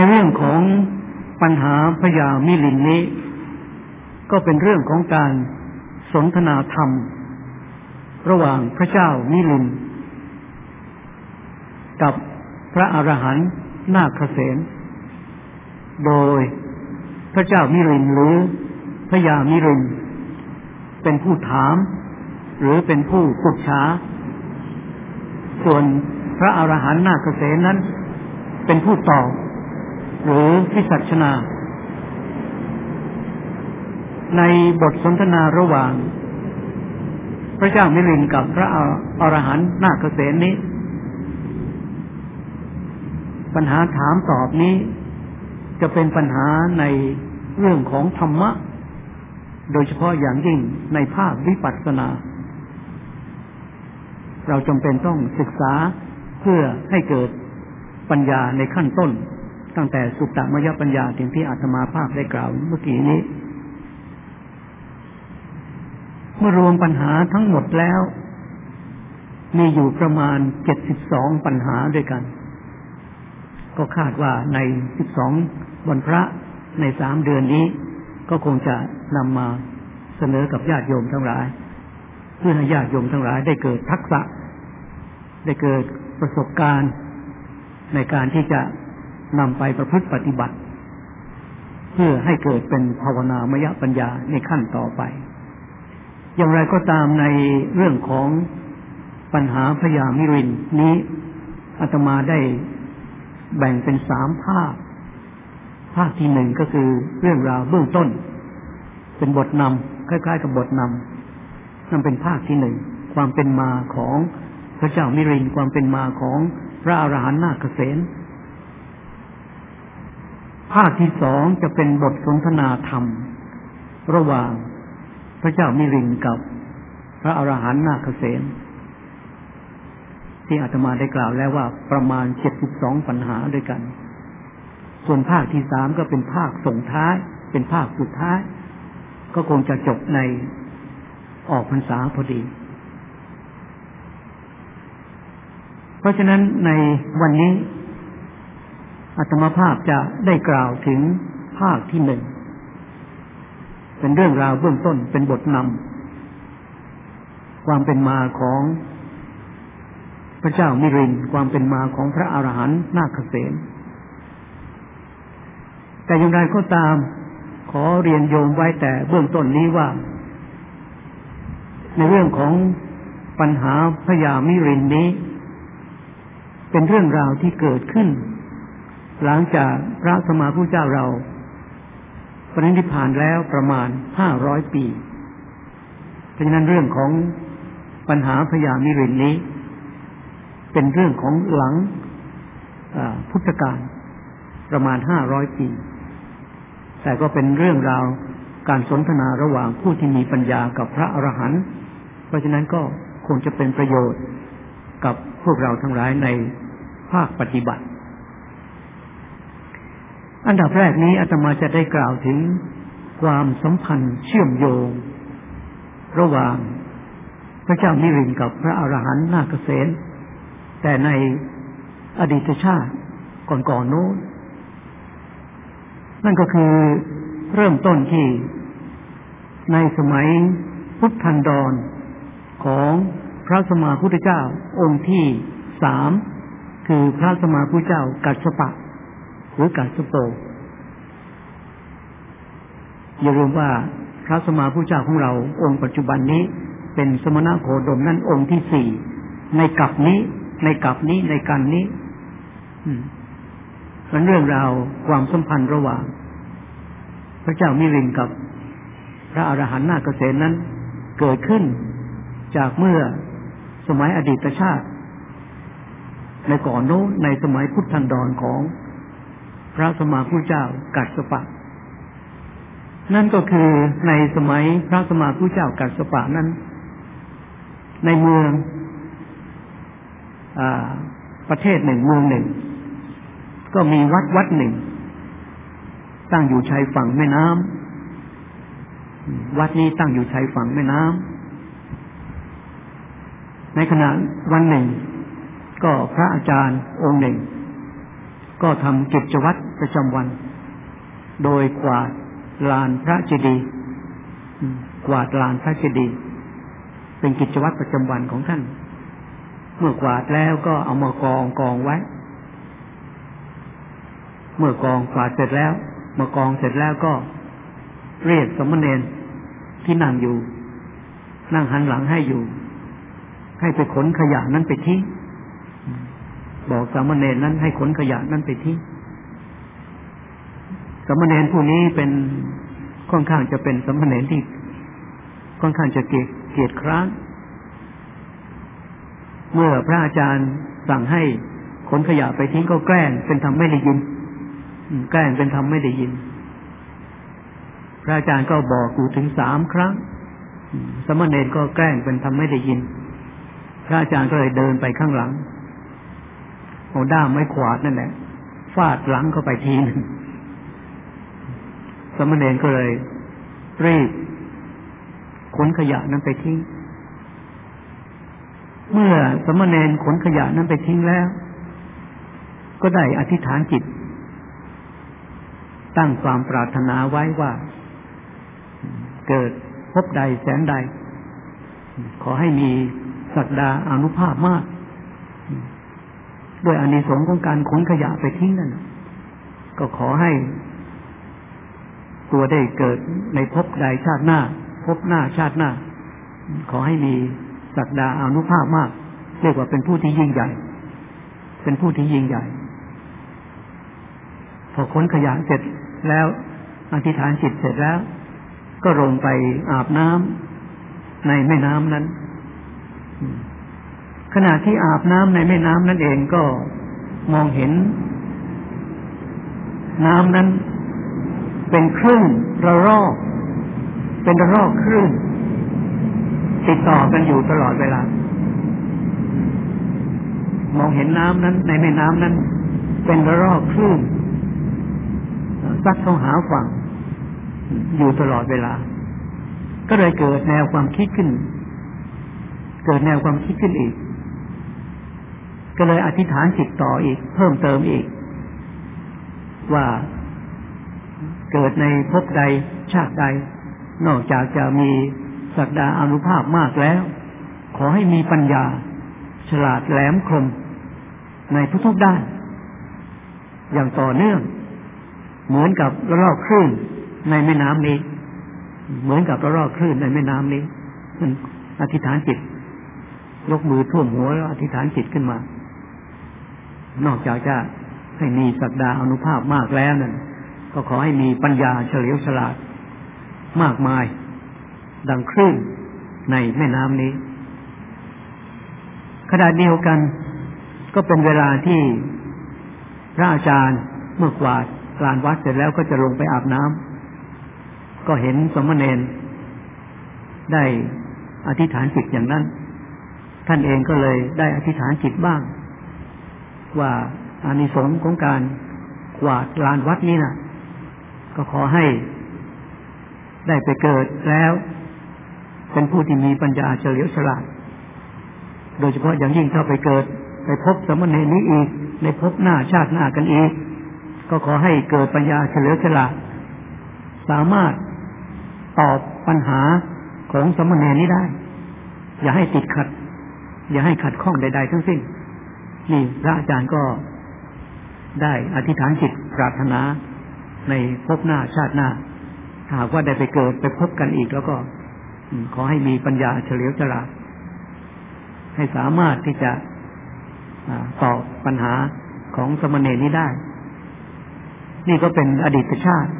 ในเรื่องของปัญหาพยามิลินนี้ ก็เป็นเรื่องของการสนทนาธรรม ระหว่างพระเจ้ามิลิน กับพระอรหันต์นาคเสนโดยพระเจ้ามิรินหรือพระยามิริน เป็นผู้ถาม หรือเป็นผู้ปุจฉาส่วนพระอรหันต์นาคเสนนั้น เป็นผู้ตอบ หรือพิสัชนา ในบทสนทนาระหว่าง พระเจ้ามิรินกับพระอรหันต์นาคเสนนี้ ปัญหาถามตอบนี้ จะเป็นปัญหาในเรื่องของธรรมะ โดยเฉพาะอย่างยิ่งในภาควิปัสสนา เราจำเป็นต้องศึกษาเพื่อให้เกิดปัญญาในขั้นต้น ตั้งแต่สุตตมยปัญญาถึงที่อาตมาภาพได้กล่าวเมื่อกี้นี้ เมื่อรวมปัญหาทั้งหมดแล้ว มีอยู่ประมาณเจ็ดสิบสองปัญหาด้วยกัน ก็คาดว่าในสิบสองวันพระในสามเดือนนี้ ก็คงจะนำมาเสนอกับญาติโยมทั้งหลาย เพื่อให้ญาติโยมทั้งหลายได้เกิดทักษะ ได้เกิดประสบการณ์ในการที่จะ นำไปประพฤติปฏิบัติ เพื่อให้เกิดเป็นภาวนามยปัญญาในขั้นต่อไป อย่างไรก็ตามในเรื่องของปัญหาพยามิรินนี้อาตมาได้แบ่งเป็นสามภาค ภาคที่หนึ่งก็คือเรื่องราวเบื้องต้น เป็นบทนำคล้ายๆ กับบทนำนั่นเป็นภาคที่หนึ่งความเป็นมาของพระเจ้ามิรินความเป็นมาของพระอรหันต์นาคเษน ภาคที่สองจะเป็นบทสนทนาธรรม ระหว่างพระเจ้ามิรินกับพระอรหันต์นาคเษนที่อาตมาได้กล่าวแล้วว่าประมาณเจ็ดสิบสองปัญหาด้วยกัน ส่วนภาคที่สามก็เป็นภาคส่งท้าย เป็นภาคสุดท้าย ก็คงจะจบในออกพรรษาพอดี เพราะฉะนั้นในวันนี้ อาตมาภาพจะได้กล่าวถึงภาคที่หนึ่ง เป็นเรื่องราวเบื้องต้นเป็นบทนำความเป็นมาของพระเจ้ามิรินความเป็นมาของพระอรหันต์นาคเษนแต่อย่างไรก็ตาม ขอเรียนโยมไว้แต่เบื้องต้นนี้ว่า ในเรื่องของปัญหาพระยามิรินนี้ เป็นเรื่องราวที่เกิดขึ้น หลังจากพระสมมาผู้เจ้าเราปรินิพานแล้วประมาณห้าร้อยปี เพราะฉะนั้นเรื่องของปัญหาพยามิรินนี้ เป็นเรื่องของหลังพุทธกาลประมาณห้าร้อยปี แต่ก็เป็นเรื่องราวการสนทนาระหว่างผู้ที่มีปัญญากับพระอรหันต์เพราะฉะนั้นก็คงจะเป็นประโยชน์กับพวกเราทั้งหลายในภาคปฏิบัติ อันดับแรกนี้อาตมาจะได้กล่าวถึงความสัมพันธ์เชื่อมโยง ระหว่างพระเจ้ามิรินกับพระอรหันต์นาคเษนแต่ในอดีตชาติก่อนๆโน้น นั่นก็คือเริ่มต้นที่ในสมัยพุทธันดรของพระสมมาพุทธเจ้าองค์ที่สามคือพระสมมาพุทธเจ้ากัสปะ หรือกัสโปอย่าลืมว่าพระสมมาพุทธเจ้าของเราองค์ปัจจุบันนี้เป็นสมณะโคดมนั่นองค์ที่สี่ในกับนี้ ในกับนี้ในกันนี้มันเรื่องราวความสัมพันธ์ระหว่าง พระเจ้ามิรินกับพระอรหันต์นาคเษนนั้น เกิดขึ้นจากเมื่อสมัยอดีตชาติ ในก่อนโน้นในสมัยพุทธันดรของ ระสมมาผู้เจ้ากัสปะ นั่นก็คือในสมัยพระสมมาผู้เจ้ากัสปะนั้น ในเมืองประเทศหนึ่งเมืองหนึ่ง ก็มีวัดวัดหนึ่ง ตั้งอยู่ชายฝั่งแม่น้ำวัดนี้ตั้งอยู่ชายฝั่งแม่น้ำในขณะวันหนึ่ง ก็พระอาจารย์องค์หนึ่ง ก็ทำกิจวัตรประจำวัน โดยกวาดลานพระเจดีย์กวาดลานพระเจดีย์เป็นกิจวัตรประจำวันของท่าน เมื่อกวาดแล้วก็เอามากองกองไว้ เมื่อกองกวาดเสร็จแล้วมากองเสร็จแล้วก็เรียกสมณเณรที่นั่งอยู่ นั่งหันหลังให้อยู่ ให้ไปขนขยะนั้นไปทิ้ง บอกสามเณรนั้นให้ขนขยะนั้นไปทิ้งสามเณรผู้นี้เป็นค่อนข้างจะเป็นสามเณรที่ค่อนข้างจะเกียเกียดคร้านเมื่อพระอาจารย์สั่งให้ขนขยะไปทิ้งก็แกล้งเป็นทำไม่ได้ยินแกล้งเป็นทำไม่ได้ยิน พระอาจารย์ก็บอกอยู่ถึงสามครั้ง สมณเณรก็แกล้งเป็นทำไม่ได้ยิน พระอาจารย์ก็เลยเดินไปข้างหลัง เอาด้ามไม้ขวาดนั่นแหละฟาดหลังเข้าไปทีนึงสมณเณรก็เลยรีบขนขยะนั้นไปทิ้ง เมื่อสมณเณรขนขยะนั้นไปทิ้งแล้ว ก็ได้อธิษฐานจิต ตั้งความปรารถนาไว้ว่า เกิดพบใดแสงใด ขอให้มีศักดาอนุภาพมาก ด้วยอานิสงส์ของการขนขยะไปทิ้งนั่นก็ขอให้ตัวได้เกิดในภพใดชาติหน้าภพหน้าชาติหน้า ขอให้มีศักดาอนุภาพมาก เรียกว่าเป็นผู้ที่ยิ่งใหญ่ เป็นผู้ที่ยิ่งใหญ่ พอขนขยะเสร็จแล้วอธิษฐานจิตเสร็จแล้ว ก็ลงไปอาบน้ำในแม่น้ำนั้น ขณะที่อาบน้ำในแม่น้ำนั่นเองก็มองเห็น น้ำนั้น เป็นคลื่นระลอก เป็นระลอกคลื่นติดต่อกันอยู่ตลอดเวลา มองเห็นน้ำนั้น ในแม่น้ำนั้น เป็นระลอกคลื่นซัดเข้าหาฝั่ง อยู่ตลอดเวลา ก็เลยเกิดแนวความคิดขึ้น เกิดแนวความคิดขึ้นอีก ก็เลยอธิษฐานจิตต่ออีก เพิ่มเติมอีก ว่าเกิดในภพใดชาติใด นอกจากจะมีศักดาอนุภาพมากแล้ว ขอให้มีปัญญา ฉลาดแหลมคม ในทุกๆด้าน อย่างต่อเนื่อง เหมือนกับระลอกคลื่นในแม่น้ำนี้ เหมือนกับระลอกคลื่นในแม่น้ำนี้อธิษฐานจิตยกมือท่วมหัวแล้วอธิษฐานจิตขึ้นมา นอกจากจะให้มีสักดาอนุภาพมากแล้วนั่นก็ขอให้มีปัญญาเฉลียวฉลาดมากมาย ดังคลื่นในแม่น้ำนี้ขณะเดียวกัน ก็เป็นเวลาที่พระอาจารย์เมื่อกวาดลานวัดเสร็จแล้วก็จะลงไปอาบน้ำก็เห็นสมณเณรได้อธิษฐานจิตอย่างนั้น ท่านเองก็เลยได้อธิษฐานจิตบ้าง ว่าอานิสงส์ของการกวาดลานวัดนี้นะก็ขอให้ได้ไปเกิดแล้ว เป็นผู้ที่มีปัญญาเฉลียวฉลาด โดยเฉพาะอย่างยิ่งถ้าไปเกิด ไปพบสมณเณรนี้อีกในพบหน้าชาติหน้ากันอีก ก็ขอให้เกิดปัญญาเฉลียวฉลาด สามารถตอบปัญหาของสมณเณรนี้ได้ อย่าให้ติดขัด อย่าให้ขัดข้องใด ๆ ทั้งสิ้น นี่พระอาจารย์ก็ได้อธิษฐานจิตปรารถนาในภพหน้าชาติหน้า หากว่าได้ไปเกิดไปพบกันอีกแล้วก็ขอให้มีปัญญาเฉลียวฉลาดให้สามารถที่จะตอบปัญหาของสมณเณรนี้ได้ นี่ก็เป็นอดีตชาติ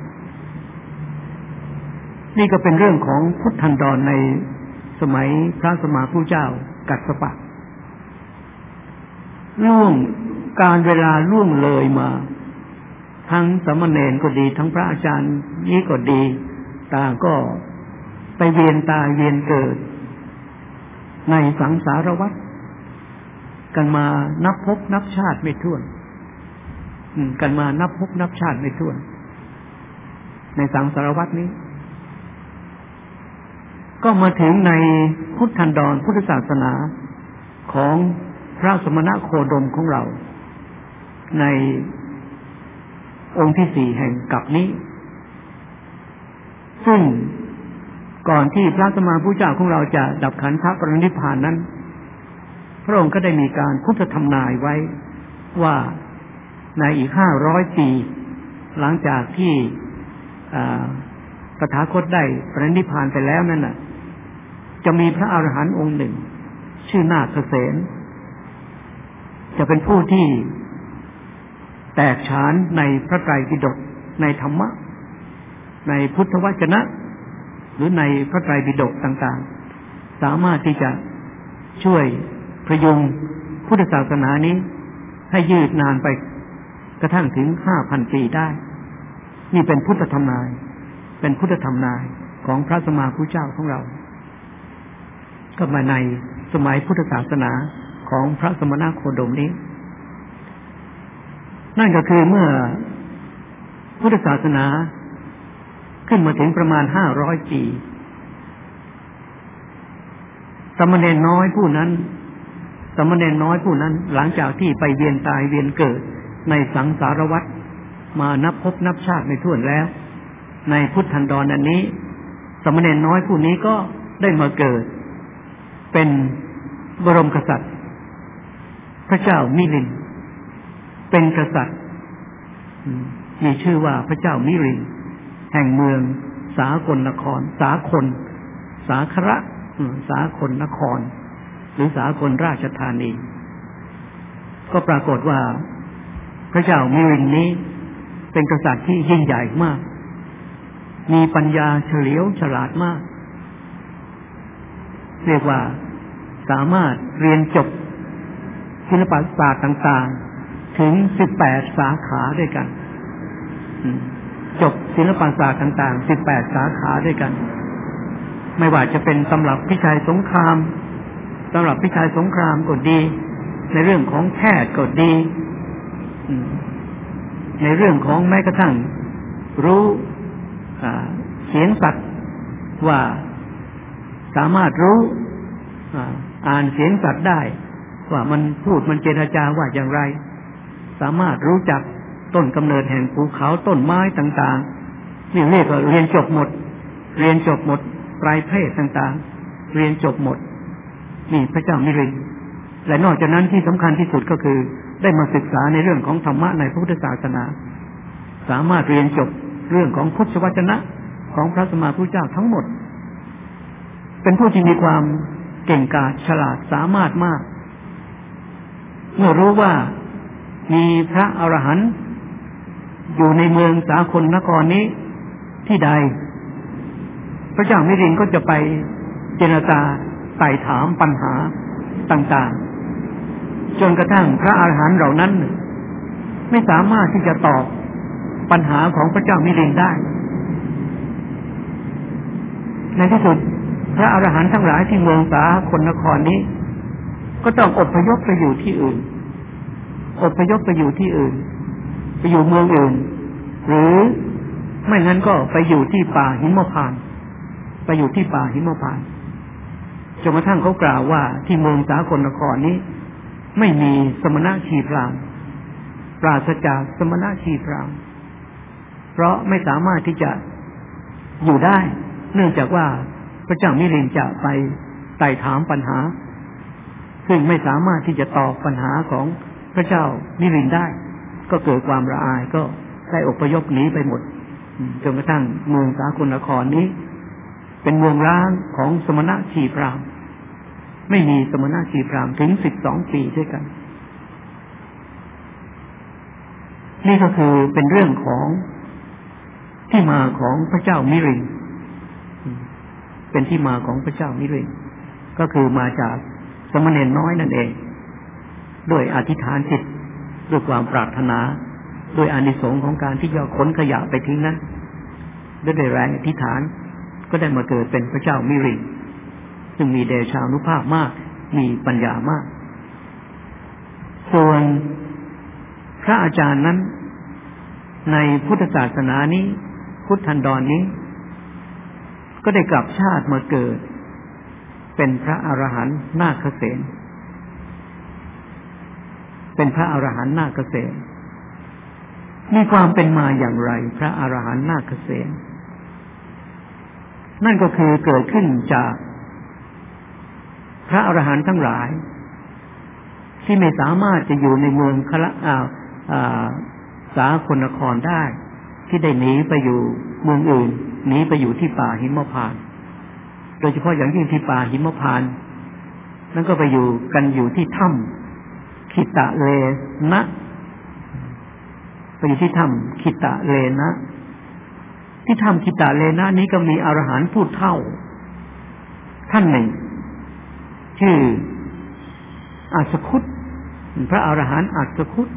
นี่ก็เป็นเรื่องของพุทธันดรในสมัยพระสมมาผู้เจ้ากัสปะ ล่วงการเวลาล่วงเลยมา ทั้งสมณเณรก็ดี ทั้งพระอาจารย์นี้ก็ดีต่างก็ไปเวียนตายเวียนเกิด ในสังสารวัฏกันมานับพบนับชาติไม่ถ้วนกันมานับพบนับชาติไม่ถ้วน ในสังสารวัฏนี้ ก็มาถึงในพุทธันดรพุทธศาสนาของ พระสมณะโคดมของเรา ในองค์ที่สี่แห่งกับนี้ ซึ่งก่อนที่พระสมมาผู้เจ้าของเราจะดับขันธปรินิพานนั้น พระองค์ก็ได้มีการพุทธธรรมนายไว้ว่าในอีกห้าร้อยปี หลังจากที่ตถาคตได้ปรินิพานไปแล้วนั่นน่ะ จะมีพระอรหันต์องค์หนึ่ง ชื่อนาคเสน จะเป็นผู้ที่แตกฉานในพระไตรปิฎกในธรรมะ ในพุทธวจนะ หรือในพระไตรปิฎกต่างๆ สามารถที่จะช่วยพยุงพุทธศาสนานี้ ให้ยืดนานไปกระทั่งถึงห้าพันปีได้ นี่เป็นพุทธธรรมนาย เป็นพุทธธรรมนายของพระสมมาผู้เจ้าของเรา ก็มาในสมัยพุทธศาสนา ของพระสมณโคดมนี้ นั่นก็คือเมื่อพุทธศาสนาขึ้นมาถึงประมาณห้าร้อยปีสมณเณรน้อยผู้นั้น สมณเณรน้อยผู้นั้น หลังจากที่ไปเวียนตายเวียนเกิดในสังสารวัฏมานับพบนับชาติไม่ถ้วนแล้ว ในพุทธันดรอันนี้ สมณเณรน้อยผู้นี้ก็ได้มาเกิด เป็นบรมกษัตริย์ พระเจ้ามิลิน เป็นกษัตริย์มีชื่อว่าพระเจ้ามิริน แห่งเมือง สากลนคร สาคน สาคระสาคนนคร หรือสากลราชธานี ก็ปรากฏว่า พระเจ้ามิรินนี้ เป็นกษัตริย์ที่ยิ่งใหญ่มาก มีปัญญาเฉลียวฉลาดมาก เรียกว่าสามารถเรียนจบ ศิลปศาสตร์ต่าง ๆ ถึงสิบแปดสาขาด้วยกันจบศิลปศาสตร์ต่างๆสิบแปดสาขาด้วยกัน ไม่ว่าจะเป็นสำหรับพิชัยสงครามสำหรับพิชัยสงครามก็ดี ในเรื่องของแพทย์ก็ดี ในเรื่องของแม้กระทั่ง รู้เขียนสัตว์ว่าสามารถรู้อ่านเสียงสัตว์ได้ ว่ามันพูดมันเจรจาว่าอย่างไร สามารถรู้จักต้นกำเนิดแห่งภูเขาต้นไม้ต่างๆนี่เรียกว่าเรียนจบหมด เรียนจบหมดปลายเพศต่างๆ เรียนจบหมด นี่พระเจ้ามิรินและนอกจากนั้นที่สำคัญที่สุดก็คือ ได้มาศึกษาในเรื่องของธรรมะในพระพุทธศาสนา สามารถเรียนจบเรื่องของพุทธวจนะของพระสมมาพุทธเจ้าทั้งหมด เป็นผู้ที่มีความเก่งกาจฉลาดสามารถมาก เมื่อรู้ว่ามีพระอรหันต์อยู่ในเมืองสาคนนครนี้ที่ใด พระเจ้ามิรินก็จะไปเจรจาไต่ถามปัญหาต่างๆ จนกระทั่งพระอรหันต์เหล่านั้น ไม่สามารถที่จะตอบปัญหาของพระเจ้ามิรินได้ ในที่สุด พระอรหันต์ทั้งหลายที่เมืองสาคนนครนี้ ก็ต้องอพยพไปอยู่ที่อื่นอพยพไปอยู่ที่อื่น ไปอยู่เมืองอื่น หรือไม่งั้นก็ไปอยู่ที่ป่าหิมพานไปอยู่ที่ป่าหิมพานจนกระทั่งเขากล่าวว่าที่เมืองสากลนครนี้ ไม่มีสมณะชีพรามปราศจากสมณะชีพรามเพราะไม่สามารถที่จะอยู่ได้ เนื่องจากว่าพระเจ้ามิลินจะไปไต่ถามปัญหา ซึ่งไม่สามารถที่จะตอบปัญหาของพระเจ้านิรินได้ ก็เกิดความระอายก็ได้อพยพหนีไปหมดจนกระทั่งเมืองสากุลนครนี้ เป็นเมืองร้างของสมณะชีพรามไม่มีสมณะชีพรามถึงสิบสองปีด้วยกัน นี่ก็คือเป็นเรื่องของที่มาของพระเจ้ามิรินเป็นที่มาของพระเจ้ามิรินก็คือมาจาก สมณเณรน้อยนั่นเอง ด้วยอธิษฐานจิตด้วยความปรารถนา ด้วยอานิสงส์ของการที่จะขนขยะไปทิ้งนั้นด้วยแรงอธิษฐานก็ได้มาเกิดเป็นพระเจ้ามิริซึ่งมีเดชานุภาพมาก มีปัญญามาก ส่วนพระอาจารย์นั้น ในพุทธศาสนานี้ พุทธันดรนนี้ ก็ได้กลับชาติมาเกิด เป็นพระอรหันต์นาคเสนเป็นพระอรหันต์นาคเสนมีความเป็นมาอย่างไร พระอรหันต์นาคเษนนั่นก็คือเกิดขึ้นจากพระอรหันต์ทั้งหลาย ที่ไม่สามารถจะอยู่ในเมืองคละสาคนนครได้ ที่ได้หนีไปอยู่เมืองอื่นหนีไปอยู่ที่ป่าหิมพาน โดยเฉพาะอย่างยิ่งที่ป่าหิมพานนั่นก็ไปอยู่กันอยู่ที่ถ้ำคิตะเลนะไปอยู่ที่ถ้ำคิตะเลนะ ที่ถ้ำคิตะเลนะนี้ก็มีอรหันต์พูดเท่า ท่านหนึ่ง ชื่ออาสคุตพระอรหันต์อาสคุต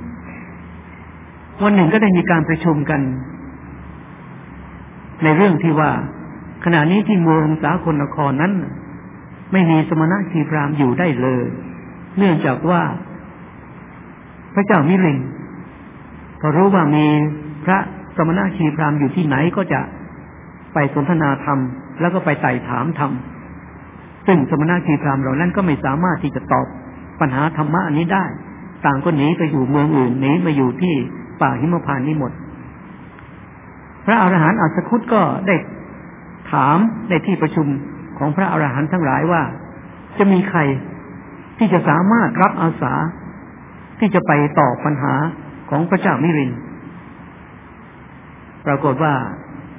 วันหนึ่งก็ได้มีการประชุมกัน ในเรื่องที่ว่า ขณะนี้ที่เมืองสาคนนครนั้น ไม่มีสมณะชีพรามอยู่ได้เลย เนื่องจากว่า พระเจ้ามิรินพอรู้ว่ามีพระสมณะชีพรามอยู่ที่ไหนก็จะไปสนทนาธรรม แล้วก็ไปไต่ถามธรรมซึ่งสมณะชีพรามเหล่านั้นก็ไม่สามารถที่จะตอบปัญหาธรรมะอันนี้ได้ ต่างก็หนีไปอยู่เมืองอื่นหนีมาอยู่ที่ป่าหิมพานนี้หมด พระอาหารหันต์อัสคุตก็ได้ ถามในที่ประชุมของพระอรหันต์ทั้งหลายว่า จะมีใครที่จะสามารถรับอาสา ที่จะไปตอบปัญหาของพระเจ้ามิริน ปรากฏว่า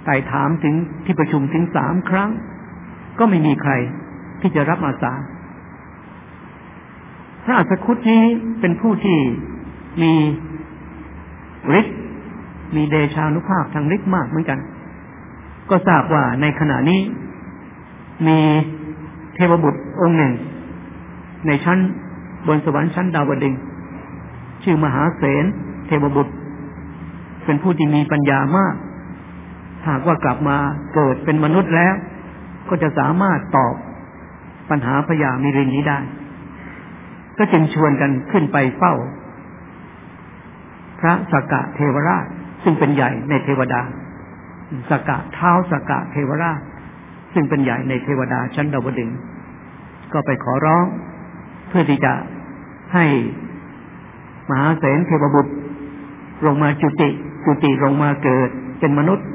ไต่ถามถึงที่ประชุมถึงสามครั้ง ก็ไม่มีใครที่จะรับอาสา พระอัสคุตนี้เป็นผู้ที่มีฤทธิ์มีเดชานุภาพทางฤทธิ์มากเหมือนกัน ก็ทราบว่าในขณะนี้ มีเทวบุตรองค์หนึ่ง ในชั้นบนสวรรค์ชั้นดาวดึงชื่อมหาเสนเทวบุตร เป็นผู้ที่มีปัญญามาก หากว่ากลับมาเกิดเป็นมนุษย์แล้ว ก็จะสามารถตอบปัญหาพยามิรินนี้ได้ ก็จึงชวนกันขึ้นไปเฝ้า พระสกกะเทวราชซึ่งเป็นใหญ่ในเทวดา สกะเท้าสกะเทวราช ซึ่งเป็นใหญ่ในเทวดาชั้นดาวดึงก็ไปขอร้อง เพื่อที่จะให้มหาเสนเทวบุตร ลงมาจุติ จุติลงมาเกิดเป็นมนุษย์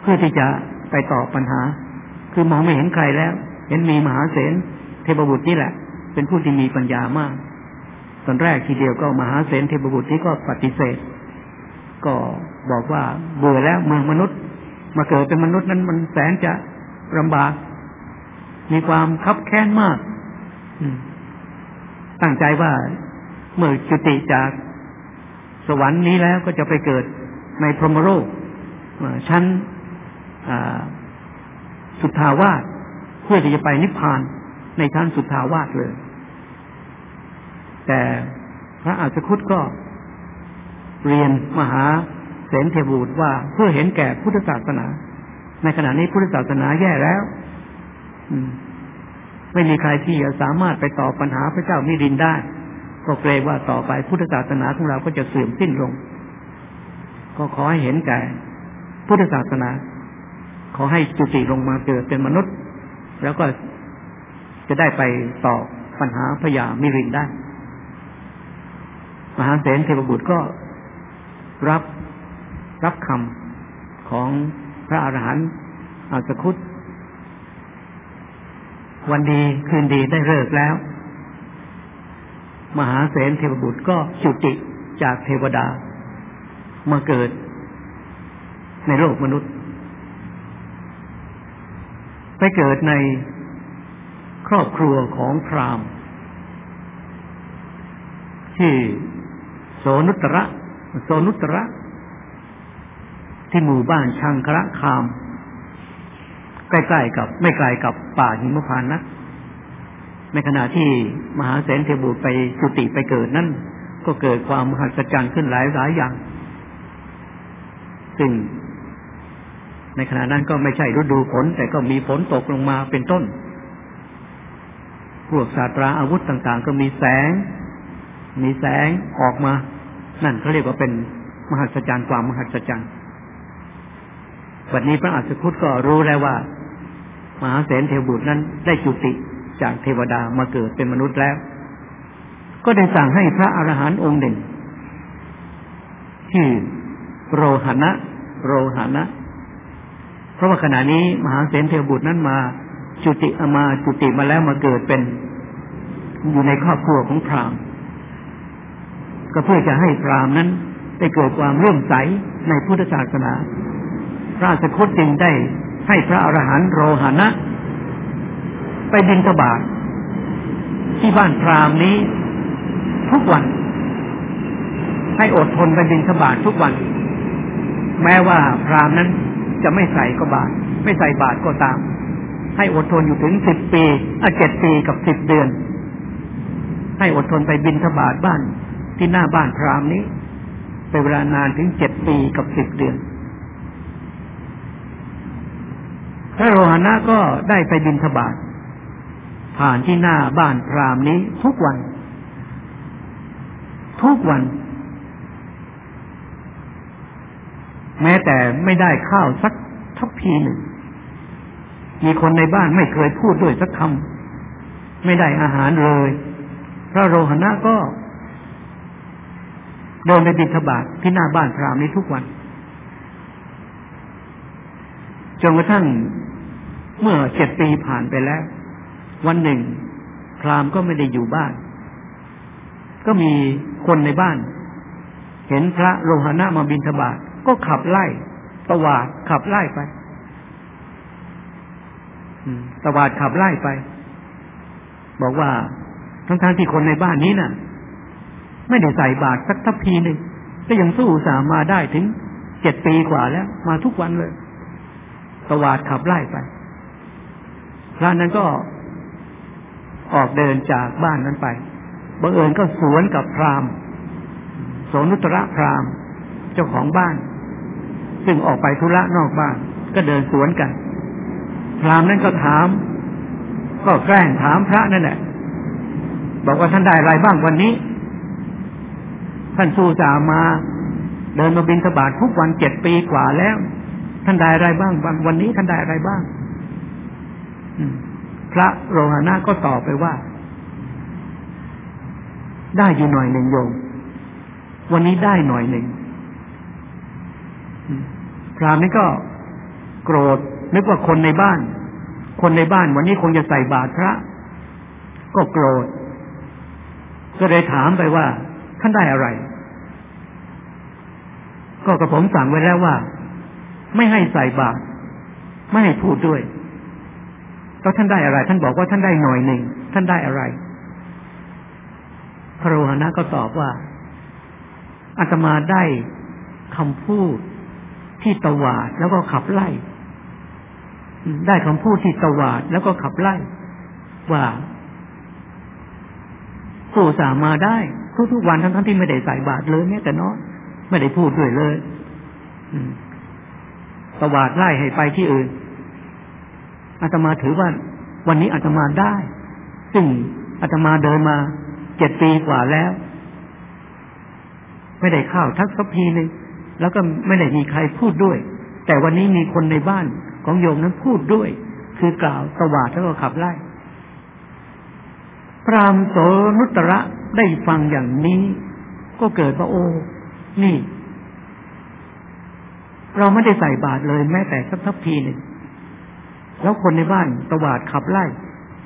เพื่อที่จะไปตอบปัญหา คือมองไม่เห็นใครแล้ว เห็นมีมหาเสนเทพบุตรนี่แหละ เป็นผู้ที่มีปัญญามาก ตอนแรกทีเดียวก็มหาเสนเทพบุตรนี่ก็ปฏิเสธ ก็ บอกว่าเบื่อแล้วเมืองมนุษย์ มาเกิดเป็นมนุษย์นั้นมันแสนจะลำบาก มีความคับแค้นมากตั้งใจว่าเมื่อจุติจากสวรรค์นี้แล้วก็จะไปเกิดในพรหมโลกชั้นสุทธาวาสเพื่อที่จะไปนิพพานในชั้นสุทธาวาสเลย แต่พระอาจคุตก็เรียนมหา นเทบูตว่าเพื่อเห็นแก่พุทธศาสนา ในขณะนี้พุทธศาสนาแย่แล้วไม่มีใครที่จะสามารถไปตอบปัญหาพระเจ้ามิรินได้ ก็เกรงว่าต่อไปพุทธศาสนาของเราก็จะเสื่อมสิ้นลง ก็ขอให้เห็นแก่พุทธศาสนา ขอให้จุติลงมาเกิดเป็นมนุษย์ แล้วก็จะได้ไปตอบปัญหาพยามิรินได้ มหาเสนเทพบุตรก็รับ รับคำของพระอาหารหันต์อาสคุตวันดีคืนดีได้เลิกแล้ว มหาเสนเทวบุตรก็จุติจากเทวดามาเกิดในโลกมนุษย์ ไปเกิดในครอบครัวของพราหมณ์ที่โสนุตระ โสนุตระ ที่หมู่บ้านชังคระคาม ใกล้ๆกับ ไม่ไกลกับป่าหิมพานนะในขณะที่มหาเสนเทบุตรไปจุติไปเกิดนั่นก็เกิดความมหัศจรรย์ขึ้นหลายหลายอย่าง ซึ่งในขณะนั้นก็ไม่ใช่ฤดูฝนแต่ก็มีฝนตกลงมาเป็นต้น พวกศาสตราอาวุธต่างๆ ก็มีแสง มีแสงออกมา นั่นเขาเรียกว่าเป็นมหัศจรรย์ความมหัศจรรย์ วันนี้พระอัศคุตก็รู้แล้วว่า มหาเสนเทวบุตรนั้นได้จุติจากเทวดามาเกิดเป็นมนุษย์แล้ว ก็ได้สั่งให้พระอรหันต์องค์หนึ่งชื่อโรหณะโรหณะเพราะว่าขณะนี้มหาเสนเทวบุตรนั้นมาจุติมาจุติมาแล้วมาเกิดเป็น อยู่ในครอบครัวของพราหมณ์ ก็เพื่อจะให้พราหมณ์นั้นได้เกิดความเลื่อมใสในพุทธศาสนา พระสคุตจึงได้ให้พระอรหันต์โรหณะ ไปบินทบาทที่บ้านพราหมณ์นี้ทุกวัน ให้อดทนไปบินทบาททุกวัน แม้ว่าพราหมณ์นั้นจะไม่ใส่ก็บาท ไม่ใส่บาทก็ตาม ให้อดทนอยู่ถึงสิบปีอะเจ็ดปีกับสิบเดือน ให้อดทนไปบินทบาทบ้านที่หน้าบ้านพราหมณ์นี้เป็นเวลานานถึงเจ็ดปีกับสิบเดือน พระโรหณะก็ได้ไปบินทบาทผ่านที่หน้าบ้านพราหมณ์นี้ทุกวัน ทุกวัน แม้แต่ไม่ได้ข้าวสักทัพพีหนึ่ง มีคนในบ้านไม่เคยพูดด้วยสักคำไม่ได้อาหารเลย พระโรหณะก็เดินไปบิณฑบาตทที่หน้าบ้านพราหมณ์นี้ทุกวันจนกระทั่ง เมื่อเจ็ดปีผ่านไปแล้ว วันหนึ่ง พราหมณ์ก็ไม่ได้อยู่บ้าน ก็มีคนในบ้าน เห็นพระโลหณะมาบินทบาทก็ขับไล่ตวาดขับไล่ไปตวาดขับไล่ไป บอกว่าทั้งๆทที่คนในบ้านนี้น่ะ ไม่ได้ใส่บาตรสักทัพพีหนึ่งก็ยังสู้สามาได้ถึงเจ็ดปีกว่าแล้ว มาทุกวันเลย ตวาดขับไล่ไป พระนั้นก็ออกเดินจากบ้านนั้นไปบังเอิญก็สวนกับพราหมณ์โสนุตระพราหมณ์เจ้าของบ้าน ซึ่งออกไปธุระนอกบ้าน ก็เดินสวนกัน พราหมณ์นั้นก็ถาม ก็แกล้งถามพระนั่นแหละบอกว่าท่านได้อะไรบ้างวันนี้ ท่านสู้จามา เดินมาบินสบาททุกวันเจ็ดปีกว่าแล้ว ท่านได้อะไรบ้างวันนี้ท่านได้อะไรบ้าง พระโรหณะก็ตอบไปว่า ได้อยู่หน่อยหนึ่งโยม วันนี้ได้หน่อยหนึ่งพรามนี้ก็โกรธนึกว่าคนในบ้าน คนในบ้านวันนี้คงจะใส่บาตรพระ ก็โกรธ ก็เลยถามไปว่า ท่านได้อะไร ก็กระผมสั่งไว้แล้วว่า ไม่ให้ใส่บาตรไม่ให้พูดด้วย แล้วท่านได้อะไร ท่านบอกว่าท่านได้หน่อยหนึ่งท่านได้อะไร พระโรหณะก็ตอบว่าอาตมาได้คำพูดที่ตวาดแล้วก็ขับไล่ ได้คำพูดที่ตวาดแล้วก็ขับไล่ ว่าผู้สามาได้ทุกๆวันทั้งทั้งที่ไม่ได้ใส่บาตรเลยแม้แต่น้อยไม่ได้พูดด้วยเลยตวาดไล่ให้ไปที่อื่น อาตมาถือว่า วันนี้อาตมาได้ ซึ่งอาตมาเดินมาเจ็ดปีกว่าแล้ว ไม่ได้ข้าวทักสักทีหนึ่งแล้วก็ไม่ได้มีใครพูดด้วย แต่วันนี้มีคนในบ้านของโยมนั้นพูดด้วย คือกล่าวสวาดแล้วก็ขับไล่ พรามโสนุตระได้ฟังอย่างนี้ ก็เกิดว่าโอ้นี่ เราไม่ได้ใส่บาตรเลยแม้แต่สักทัพทีหนึ่ง แล้วคนในบ้านตวาดขับไล่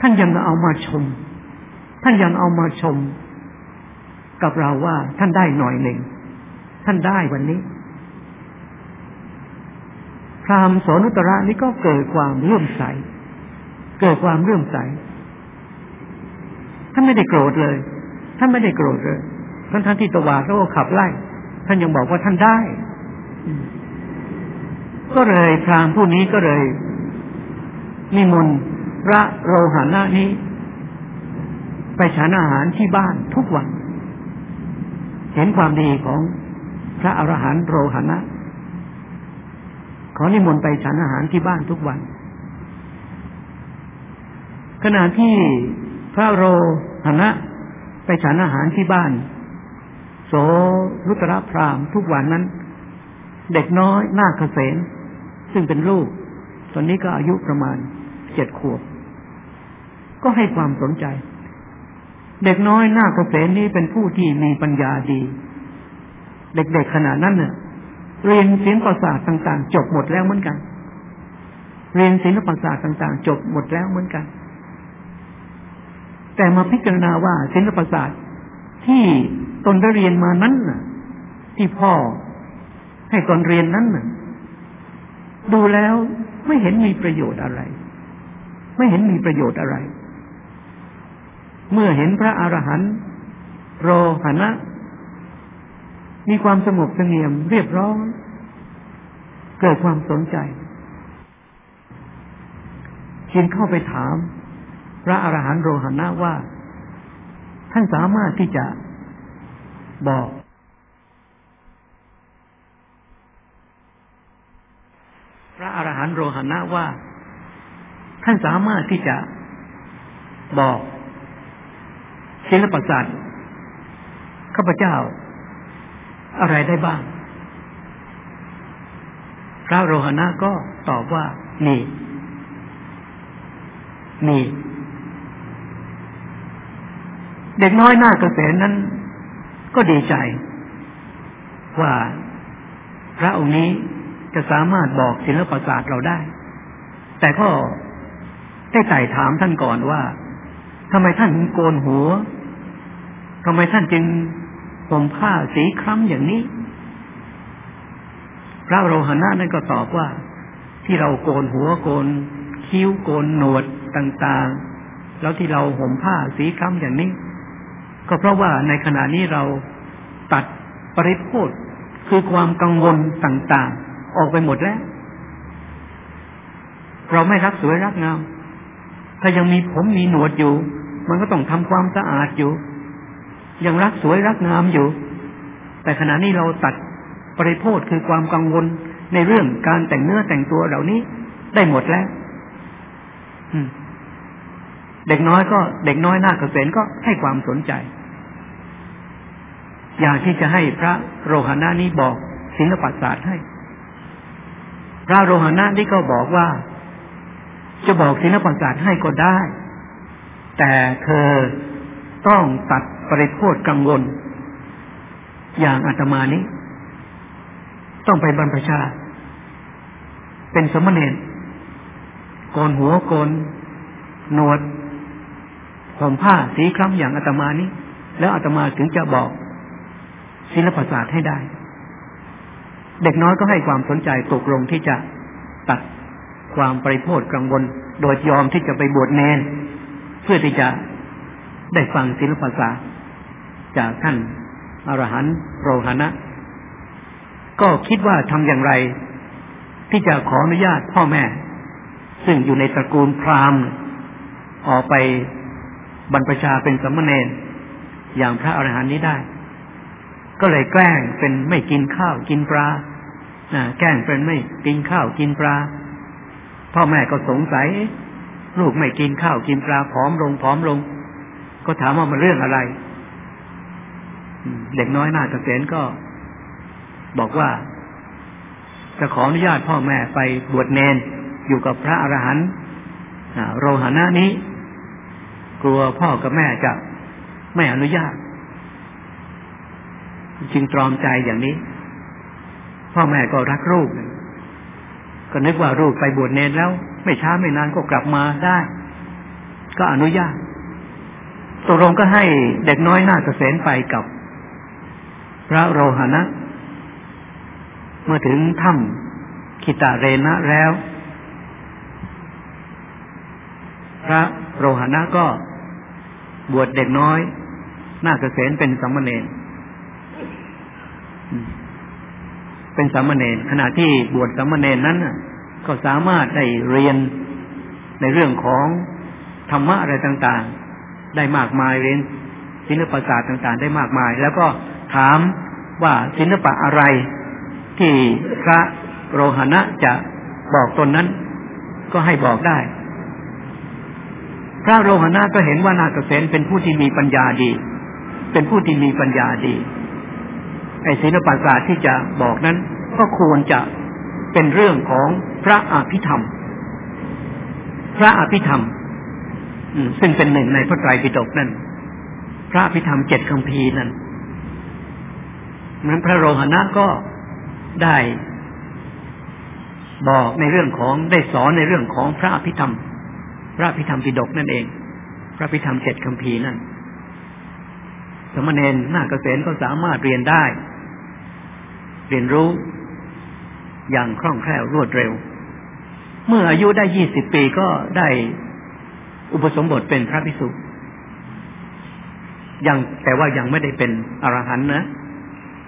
ท่านยังเอามาชม ท่านยังเอามาชม กับเราว่าท่านได้หน่อยหนึ่ง ท่านได้วันนี้ พรามโสนุตระนี้ก็เกิดความเลื่อมใส เกิดความเลื่อมใส ท่านไม่ได้โกรธเลย ท่านไม่ได้โกรธเลยท่านท่านที่ตวาดก็ขับไล่ ท่านยังบอกว่าท่านได้ ก็เลยพรามผู้นี้ก็เลย นิมนต์พระโรหานะนี้ ไปฉันอาหารที่บ้านทุกวัน เห็นความดีของพระอรหันต์โรหานะขอนิมนต์ไปฉันอาหารที่บ้านทุกวัน ขณะที่พระโรหณะไปฉันอาหารที่บ้าน โสรุตระพรามทุกวันนั้น เด็กน้อยนาคเกษมซึ่งเป็นลูก ตอนนี้ก็อายุประมาณเจ็ดขวบ ก็ให้ความสนใจ เด็กน้อยหน้าเกษมนี้เป็นผู้ที่มีปัญญาดี เด็กๆขนาดนั้นเนี่ยเรียนศิลปศาสตร์ต่างๆ จบหมดแล้วเหมือนกัน เรียนศิลปศาสตร์ต่าง ๆ จบหมดแล้วเหมือนกัน แต่มาพิจารณาว่าศิลปศาสตร์ที่ตนได้เรียนมานั้นน่ะ ที่พ่อให้ตนเรียนนั้นน่ะ ดูแล้ว ไม่เห็นมีประโยชน์อะไร ไม่เห็นมีประโยชน์อะไร เมื่อเห็นพระอรหันต์โรหณะ มีความสงบเสงี่ยมเรียบร้อยเกิดความสนใจจึงเข้าไปถาม พระอรหันต์โรหณะว่า ท่านสามารถที่จะบอก พระอรหันต์โรหณะว่า ท่านสามารถที่จะบอกศิลปศาสตร์ข้าพเจ้า อะไรได้บ้าง พระโรหณะก็ตอบว่านี่นี่เด็กน้อยหน้าเกษตรนั้น ก็ดีใจ ว่าพระองค์นี้ จะสามารถบอกศิลปศาสตร์เราได้ แต่ก็ได้ไต่ถามท่านก่อนว่าทำไมท่านโกนหัวทำไมท่านจึงผมผ้าสีคล้ำอย่างนี้ พระโรหณะนั่นก็ตอบว่า ที่เราโกนหัวโกน คิ้วโกนหนวดต่างๆ แล้วที่เราห่มผ้าสีคล้ำอย่างนี้ ก็เพราะว่าในขณะนี้เราตัดปริโภทคือความกังวลต่างๆ ออกไปหมดแล้ว เราไม่รักสวยรักงาม ถ้ายังมีผมมีหนวดอยู่ มันก็ต้องทำความสะอาดอยู่ ยังรักสวยรักงามอยู่ แต่ขณะนี้เราตัดปริโภทคือความกังวลในเรื่องการแต่งเนื้อแต่งตัวเหล่านี้ได้หมดแล้วเด็กน้อยก็เด็กน้อยหน้าเกษตรก็ให้ความสนใจ อยากที่จะให้พระโรหณะนี้บอกศิลปศาสตร์ให้ พระโรหณะนี้ก็บอกว่า จะบอกศิลปศาสตร์ให้ก็ได้ แต่เธอต้องตัดปริโภทกังวล อย่างอาตมานี้ ต้องไปบรรพชา เป็นสมณเณรโกนหัวโกนหนวดผมผ้าสีคล้ำอย่างอาตมานี้ แล้วอาตมาถึงจะบอกศิลปศาสตร์ให้ได้ เด็กน้อยก็ให้ความสนใจตกลงที่จะตัดความปริโภทกังวล โดยยอมที่จะไปบวชเนนเพื่อที่จะได้ฟังศิลปศาสตร์จากท่านอรหันต์โรหณะ ก็คิดว่าทำอย่างไร ที่จะขออนุญาตพ่อแม่ ซึ่งอยู่ในตระกูลพราหมณ์ออกไปบรรพชาเป็นสมณเณรอย่างพระอรหันต์นี้ได้ ก็เลยแกล้งเป็นไม่กินข้าวกินปลา แกล้งเป็นไม่กินข้าวกินปลา พ่อแม่ก็สงสัย ลูกไม่กินข้าวกินปลาผอมลงผอมลง ก็ถามว่ามันเรื่องอะไรเด็กน้อยหน้าเกษตรก็ บอกว่า จะขออนุญาตพ่อแม่ไปบวชเนนอยู่กับพระอรหันต์โรหณะนี้ กลัวพ่อกับแม่จะไม่อนุญาต จึงตรอมใจอย่างนี้ พ่อแม่ก็รักลูกก็นึกว่าลูกไปบวชเนนแล้ว ไม่ช้าไม่นานก็กลับมาได้ ก็อนุญาตตกลงก็ให้เด็กน้อยหน้าเกษตรไปกับ พระโรหณะเมื่อถึงถ้ำคิตาเรนะแล้ว พระโรหณะก็บวชเด็กน้อยน่าเกษตรเป็นสัมมเนร เป็นสัมมเนรขณะที่บวชสัมมเนรนั้นก็สามารถได้เรียนในเรื่องของธรรมะอะไรต่างๆ ได้มากมายเรียนศิลปศาสตร์ต่าง ๆ ได้มากมาย แล้วก็ถามว่าศิลปะอะไรที่พระโรหณะจะบอกตนนั้น ก็ให้บอกได้ พระโรหณะก็เห็นว่านาเกษตเป็นผู้ที่มีปัญญาดี เป็นผู้ที่มีปัญญาดี ไอศิลปศาสตร์ที่จะบอกนั้น ก็ควรจะเป็นเรื่องของพระอภิธรรม พระอภิธรรมซึ่งเป็นหนึ่งในพระไตรปิฎกนั่น พระอภิธรรมเจ็ดคำพีนั่นนั้นพระโรหณะก็ได้บอกในเรื่องของได้สอนในเรื่องของพระอภิธรรม พระอภิธรรมปิฎกนั่นเอง พระอภิธรรมเจ็ดคำพีนั่นสมณเณรหน้าเกษรก็สามารถเรียนได้ เรียนรู้อย่างคล่องแคล่วรวดเร็ว เมื่ออายุได้ยี่สิบปีก็ได้อุปสมบทเป็นพระภิกษุยังแต่ว่ายังไม่ได้เป็นอรหันต์นะ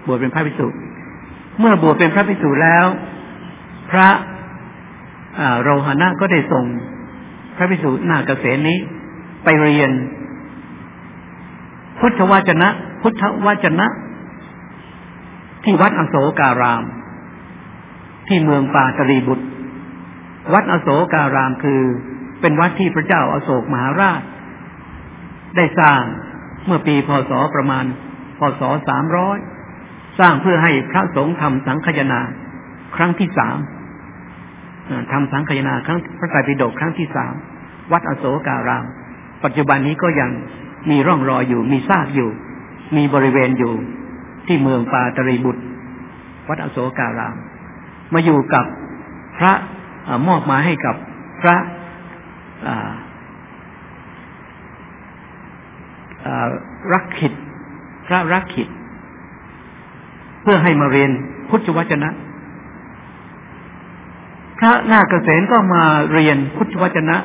บวชเป็นพระภิกษุ เมื่อบวชเป็นพระภิกษุแล้ว พระโรหณะก็ได้ส่งพระภิกษุนาเกษนี้ ไปเรียน พุทธวจนะ พุทธวจนะ ที่วัดอโศการาม ที่เมืองปาตรีบุตร วัดอโศการามคือเป็นวัดที่พระเจ้าอาโศกมหาราช ได้สร้างเมื่อปีพศประมาณ พศสามร้อยสร้างเพื่อให้พระสงฆ์ทำสังฆยนา ครั้งที่สามทำสังฆยนาครั้งพระไตรปิฎกครั้งที่สามวัดอโศการาม ปัจจุบันนี้ก็ยังมีร่องรอยอยู่ มีซากอยู่ มีบริเวณอยู่ ที่เมืองปาตรีบุตร วัดอโศการาม มาอยู่กับพระมอบมาให้กับพระรักขิดพระรักขิดเพื่อให้มาเรียนพุทธวจนะ พระนาคเกษนก็มาเรียนพุทธวจนะ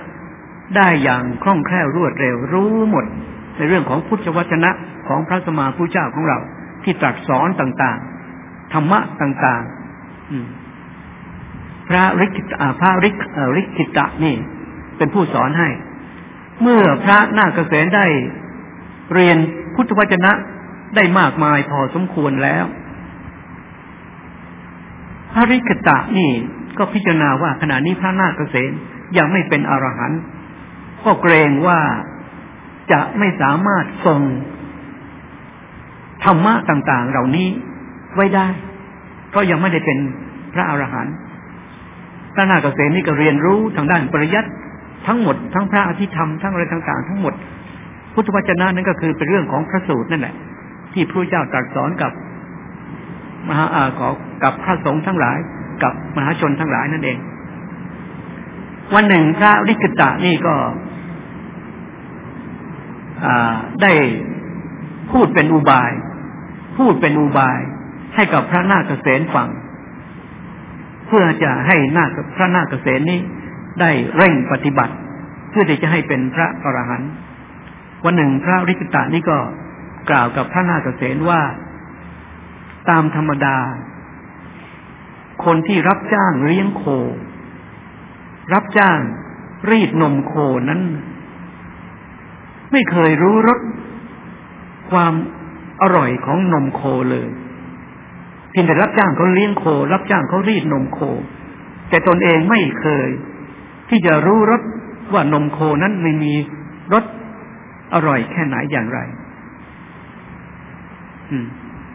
ได้อย่างคล่องแคล่วรวดเร็วรู้หมด ในเรื่องของพุทธวจนะของพระสมมาผู้เจ้าของเรา ที่ตรัสสอนต่างๆ ธรรมะต่างๆพระริกิตพระริกริกิตะนี่ เป็นผู้สอนให้ เมื่อพระนาคเกษนได้เรียนพุทธวจนะได้มากมายพอสมควรแล้ว พระริกตะนี่ก็พิจารณาว่าขณะนี้พระนาคเกษมยังไม่เป็นอรหันต์ก็เกรงว่าจะไม่สามารถทรง ธรรมะต่างๆ เหล่านี้ไว้ได้เพราะยังไม่ได้เป็นพระอรหันต์พระนาคเกษมนี่ก็เรียนรู้ทางด้านปริยัติทั้งหมด ทั้งพระอธิธรรมทั้งอะไรต่าง ๆ ทั้งหมด พุทธวจนะนั่นก็คือเป็นเรื่องของพระสูตรนั่นแหละ ที่พระเจ้าตรัสสอนกับมหาอาขอกับพระสงฆ์ทั้งหลาย กับมหาชนทั้งหลายนั่นเอง วันหนึ่งพระริกตะนี่ก็ได้พูดเป็นอุบาย พูดเป็นอุบาย ให้กับพระนาคเษนฟัง เพื่อจะให้นาคพระนาคเษนนี้ได้เร่งปฏิบัติ เพื่อที่จะให้เป็นพระอรหันต์วันหนึ่งพระริกตะนี่ก็กล่าวกับพระนาคเษนว่า ตามธรรมดา คนที่รับจ้างเลี้ยงโค รับจ้างรีดนมโคนั้น ไม่เคยรู้รสความ อร่อยของนมโคเลยเพียงแต่รับจ้างเขาเลี้ยงโค รับจ้างเขารีดนมโค แต่ตนเองไม่เคย ที่จะรู้รสว่านมโคนั้นไม่มีรสอร่อยแค่ไหนอย่างไร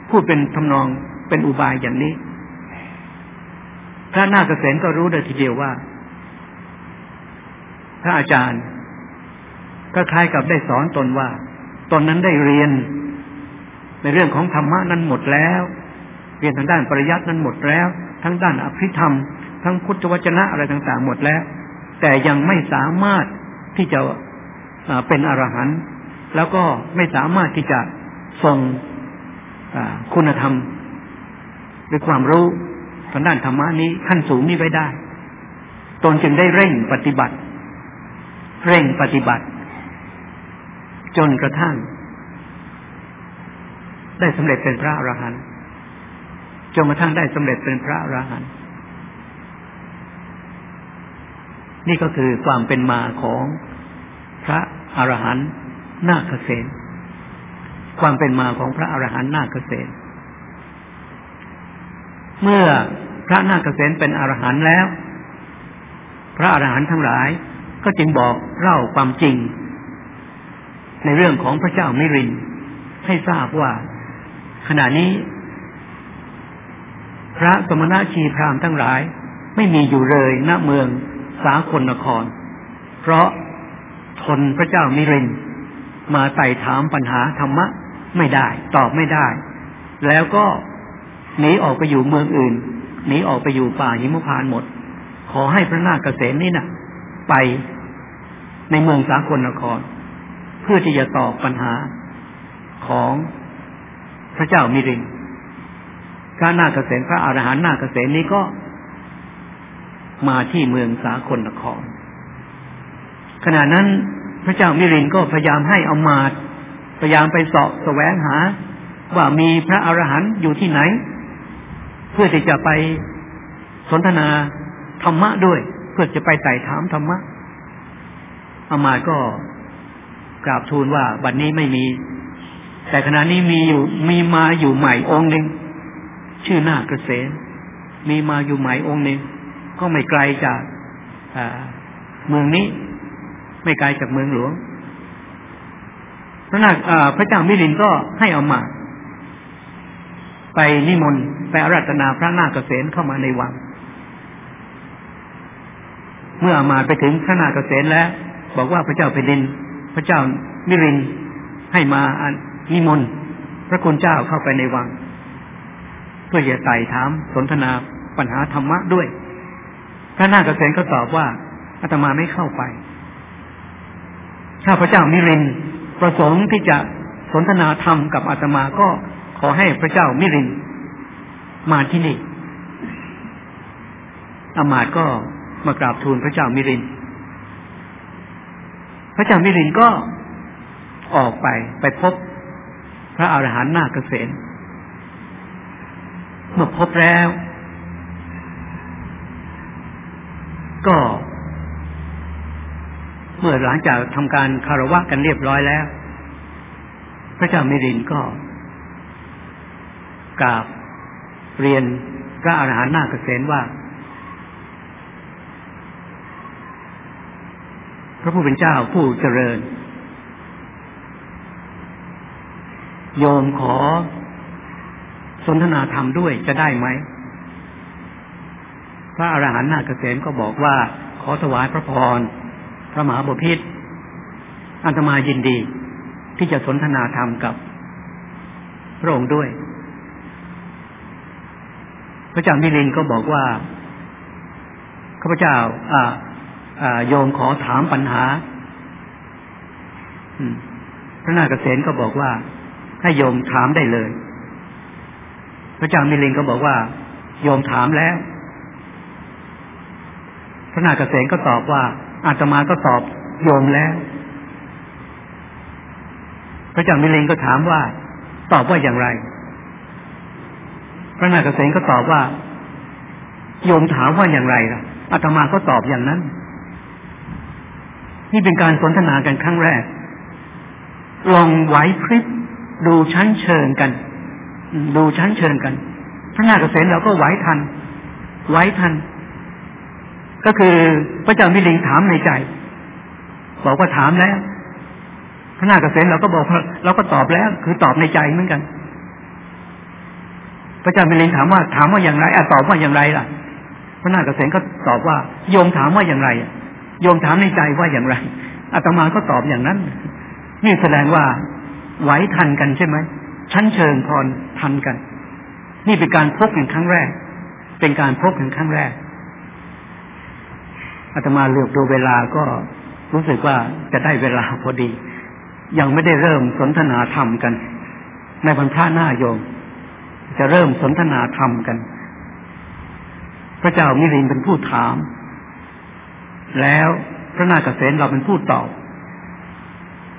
พูดเป็นทำนองเป็นอุบายอย่างนี้ พระนาคเษนก็รู้เลยทีเดียวว่า พระอาจารย์ก็คล้ายกับได้สอนตนว่า ตนนั้นได้เรียน ในเรื่องของธรรมะนั้นหมดแล้วเรียนทางด้านปริยัตินั้นหมดแล้ว ทั้งด้านอภิธรรม ทั้งพุทธวจนะอะไรต่างๆ หมดแล้ว แต่ยังไม่สามารถที่จะเป็นอรหันต์แล้วก็ไม่สามารถที่จะทรงคุณธรรมหรือความรู้ทางด้านธรรมะนี้ขั้นสูงนี้ไว้ได้ ตนจึงได้เร่งปฏิบัติ เร่งปฏิบัติ จนกระทั่ง ได้สำเร็จเป็นพระอรหันต์จนกระทั่งได้สำเร็จเป็นพระอรหันต์นี่ก็คือความเป็นมาของพระอรหันต์นาคเษนความเป็นมาของพระอรหันต์นาคเษนเมื่อพระนาคเษนเป็นอรหันต์แล้ว พระอรหันต์ทั้งหลายก็จึงบอกเล่าความจริง ในเรื่องของพระเจ้ามิรินให้ทราบว่า ขณะนี้ พระสมณะชีพรามทั้งหลาย ไม่มีอยู่เลยณเมืองสาคนนคร เพราะทนพระเจ้ามิรินมาไต่ถามปัญหาธรรมะไม่ได้ ตอบไม่ได้ แล้วก็หนีออกไปอยู่เมืองอื่นหนีออกไปอยู่ป่าหิมพานหมด ขอให้พระนาคเกษมนี่นะ่ะ ไปในเมืองสากลนคร เพื่อที่จะตอบปัญหาของ พระเจ้ามิรินพระนาคเกษมพระอรหันต์นาคเกษมนี้ก็มาที่เมืองสากลนคร ขณะนั้นพระเจ้ามิรินก็พยายามให้อมาตพยายามไปสอบแสวงหา ว่ามีพระอรหันต์อยู่ที่ไหน เพื่อที่จะไปสนทนาธรรมะด้วย เพื่อจะไปไต่ถามธรรมะอามาตก็กราบทูลว่าบัดนนี้ไม่มี แต่ขณะนี้มีอยู่มีมาอยู่ใหม่องค์หนึ่งชื่อนาคเกษมมีมาอยู่ใหม่องค์หนึ่งก็ไม่ไกลจากเมืองนี้ ไม่ไกลจากเมืองหลวง พระนาคพระเจ้ามิลินก็ให้เอามา ไปนิมนต์ไปอารัตนาพระนาคเกษมเข้ามาในวัง เมื่ออามาไปถึงพระนาคเกษมแล้ว บอกว่าพระเจ้าแผ่นดิน พระเจ้ามิรินให้มา นิมนต์พระคุณเจ้าเข้าไปในวัง เพื่อจะไต่ถามสนทนาปัญหาธรรมะด้วย พระนาคเษนก็ตอบว่าอาตมาไม่เข้าไปถ้าพระเจ้ามิรินประสงค์ที่จะสนทนาธรรมกับอาตมาก็ขอให้พระเจ้ามิรินมาที่นี่อามาตก็มากราบทูลพระเจ้ามิริน พระเจ้ามิรินก็ออกไปไปพบ พระอาหารหันต์นาคเกษมเมื่อพบแล้ว ก็ เมื่อหลังจากทำการคารวะกันเรียบร้อยแล้ว พระเจ้ามิรินก็กราบเรียนพระอาหารหันต์นาคเกษมว่า พระผู้เป็นเจ้าผู้เจริญ โยมขอสนทนาธรรมด้วยจะได้ไหม พระอรหันต์นาคเกษมก็บอกว่า ขอถวายพระพร พระมหาบพิตรอันตมายินดี ที่จะสนทนาธรรมกับพระองค์ด้วย พระเจ้ามิลินก็บอกว่าข้าพเจ้าอ่าอ่าโยมขอถามปัญหาพระนาคเกษมก็บอกว่า ให้โยมถามได้เลย พระเจ้ามิลินก็บอกว่า โยมถามแล้ว พระนาคเกษก็ตอบว่าอาตมาก็ตอบโยมแล้ว พระเจ้ามิลินก็ถามว่า ตอบว่าอย่างไร พระนาคเกษก็ตอบว่า โยมถามว่าอย่างไรล่ะอาตมาก็ตอบอย่างนั้น นี่เป็นการสนทนากันครั้งแรก ลองไหวพริบ ดูชั้นเชิงกัน ดูชั้นเชิงกัน พระนาคเษนเราก็ไหวทัน ไหวทัน ก็คือพระเจ้ามิลิงถามในใจ บอกว่าถามแล้ว พระนาคเษนเราก็บอกเราก็ตอบแล้ว คือตอบในใจเหมือนกัน พระเจ้ามิลิงถามว่าถามว่าอย่างไรอะตอบว่าอย่างไรล่ะ พระนาคเษนก็ตอบว่า โยมถามว่าอย่างไรโยมถามในใจว่าอย่างไรอาตมาก็ตอบอย่างนั้นนี่แสดงว่า ไหวทันกันใช่ไหมชั้นเชิงพรทันกัน นี่เป็นการพบกันครั้งแรก เป็นการพบกันครั้งแรกอาตมาเลือกดูเวลาก็รู้สึกว่าจะได้เวลาพอดี ยังไม่ได้เริ่มสนทนาธรรมกัน ในวันพระหน้าโยม จะเริ่มสนทนาธรรมกัน พระเจ้ามิรินเป็นผู้ถาม แล้วพระนาคเษนเราเป็นผู้ตอบ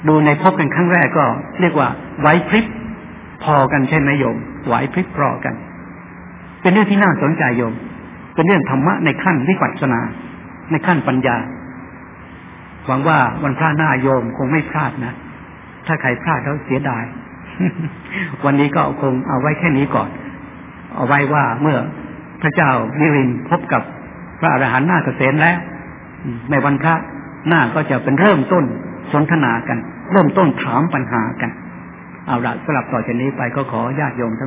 ดูในพบกันครั้งแรกก็ เรียกว่าไหวพริบพอกันใช่ไหมโยมไหวพริบพอกัน เป็นเรื่องที่น่าสนใจโยม เป็นเรื่องธรรมะในขั้นวิปัสสนา ในขั้นปัญญา หวังว่าวันพระหน้าโยมคงไม่พลาดนะ ถ้าใครพลาดแล้วเสียดาย วันนี้ก็คงเอาไว้แค่นี้ก่อน เอาไว้ว่าเมื่อพระเจ้ามิรินพบกับพระอรหันต์หน้าเกษมแล้วในวันพระหน้าก็จะเป็นเริ่มต้น สนทนากัน เริ่มต้นถามปัญหากัน เอาละสลับต่อจากนี้ไปก็ขอญาติโยม